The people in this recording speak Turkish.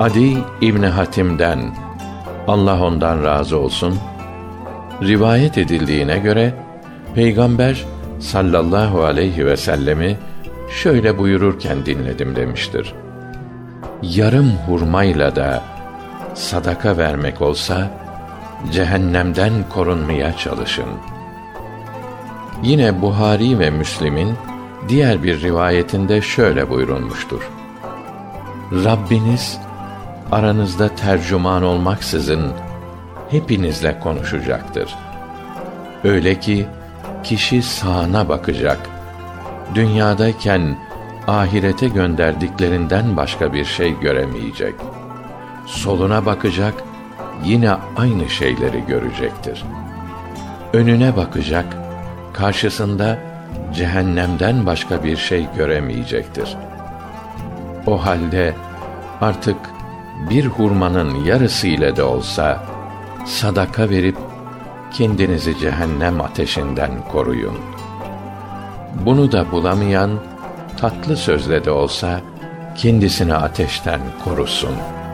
Adi İbni Hatim'den Allah ondan razı olsun rivayet edildiğine göre Peygamber sallallahu aleyhi ve sellemi şöyle buyururken dinledim demiştir. Yarım hurmayla da sadaka vermek olsa cehennemden korunmaya çalışın. Yine Buhari ve Müslim'in diğer bir rivayetinde şöyle buyurulmuştur. Rabbiniz aranızda tercüman olmaksızın hepinizle konuşacaktır. Öyle ki kişi sağına bakacak. Dünyadayken ahirete gönderdiklerinden başka bir şey göremeyecek. Soluna bakacak, yine aynı şeyleri görecektir. Önüne bakacak, karşısında cehennemden başka bir şey göremeyecektir. O halde artık bir hurmanın yarısı ile de olsa sadaka verip kendinizi cehennem ateşinden koruyun. Bunu da bulamayan tatlı sözle de olsa kendisini ateşten korusun.''